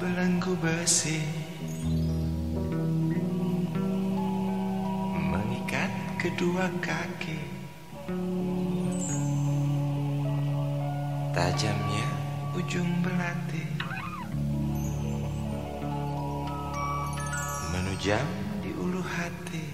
Belenggu besi. Mengikat kedua kaki. Tajamnya ujung belati. Menujam di ulu hati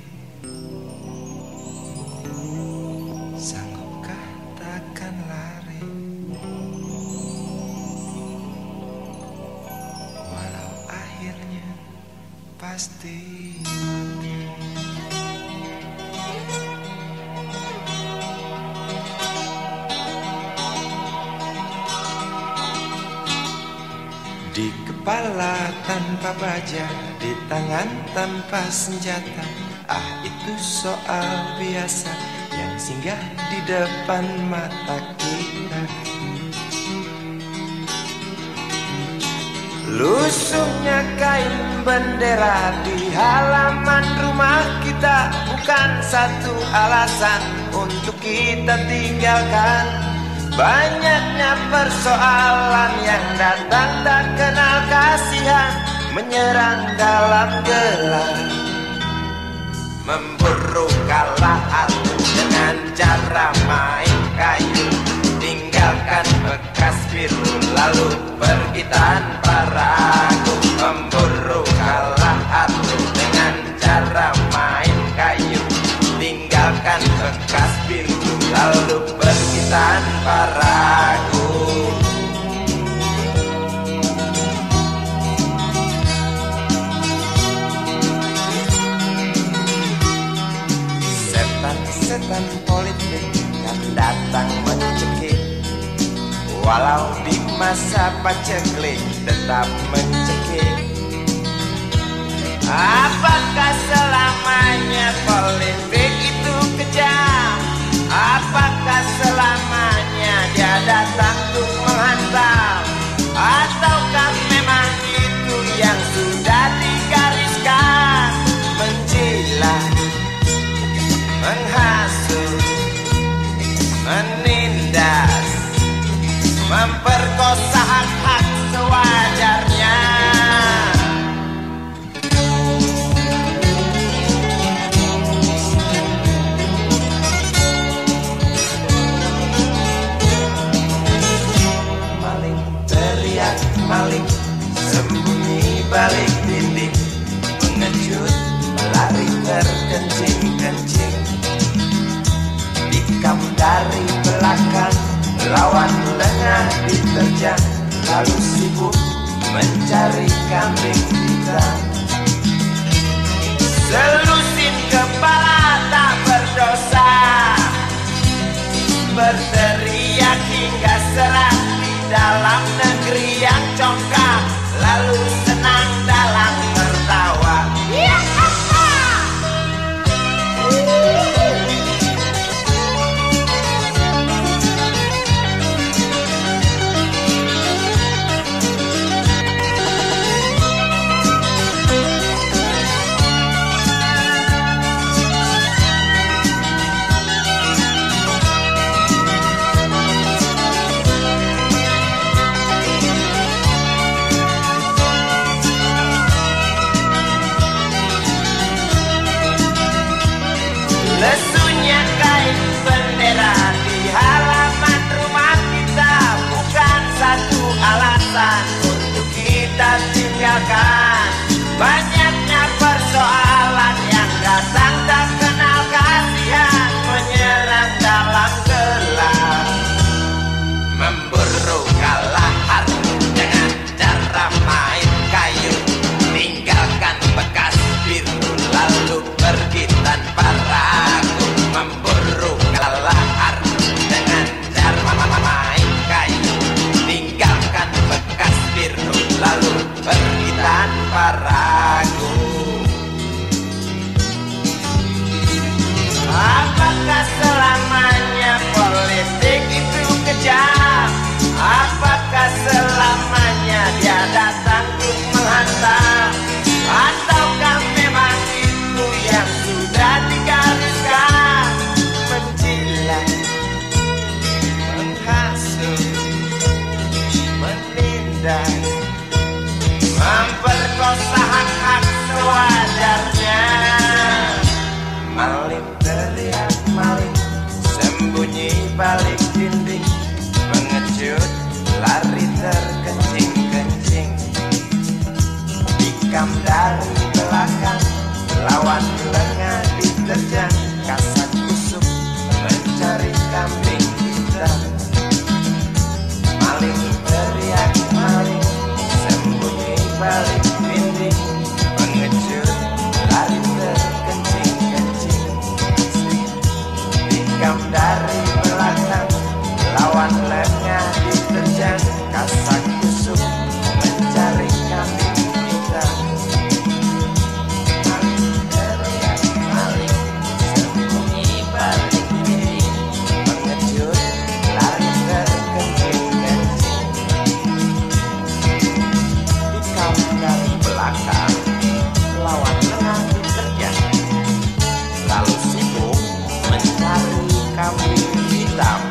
pasti. Di kepala tanpa baja Di tangan tanpa senjata. Ah itu soal biasa Yang singgah di depan mata kita Lusuhnya kain bendera di halaman rumah kita Bukan satu alasan untuk kita tinggalkan. Banyaknya persoalan yang datang tak kenal kasihan Menyerang dalam gelap Memburu kalah hati dengan cara main kayu. Tinggalkan bekas lalu pergi tanpa ragu Walau di masa paceklik tetap mencekik Apakah selamanya politik itu kejam? Apakah selamanya terkencing-kencing Tikam dari belakang Lawan lengah diterjang. Lalu sibuk mencari kambing hitam Selusin kepala tak berdosa. Berteriak hingga serah di dalam negeri yang congkak. Lalu Bañar Dikam dari belakang Lawan lengah diterjang Kasat kusuk mencari kambing hitam. Maling teriak maling Sembunyi balik dinding. Pengecut lari terkencing-kencing. Dikam dari belakang Lawan lengah diterjang halus itu mencari kambing hitam.